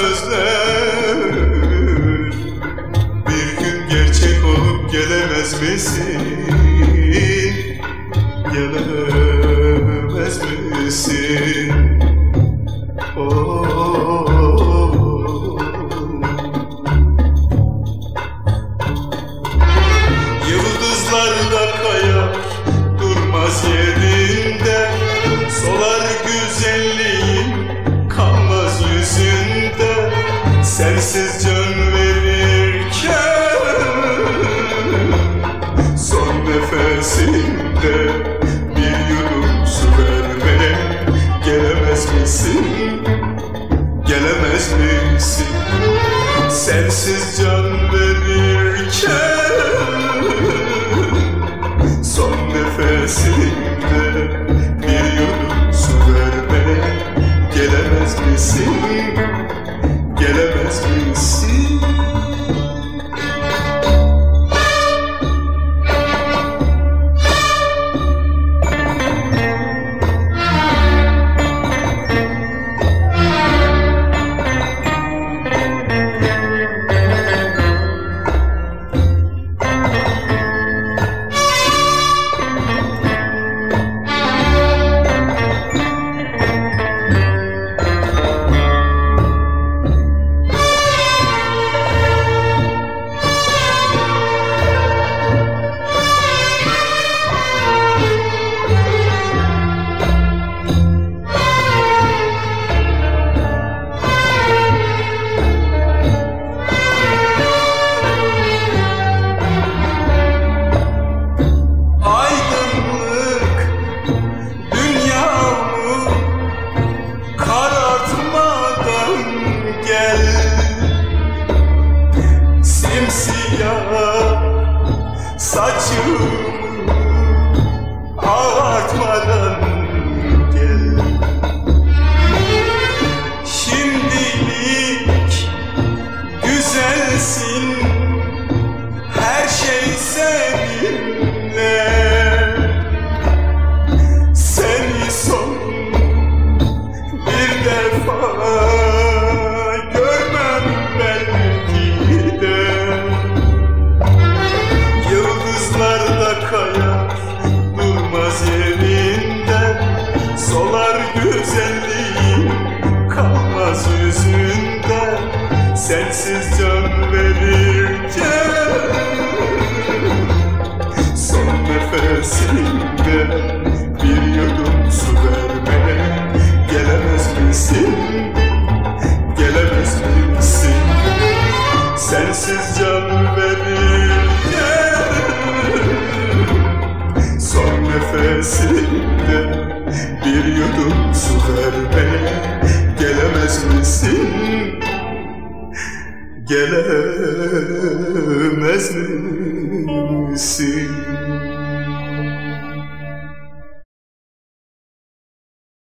sözler Bir gün gerçek olup gelemez misin? Gelemez misin? Sensiz can verirken Son nefesinde bir yudum su vermeye Gelemez misin? Gelemez misin? Sensiz can verirken Son nefesinde gel bir yudum su vermeye Gelemez misin? Gelemez misin? Sensiz can verirken Son nefesinde bir yudum su vermeye Gelemez misin? Gelemez misin?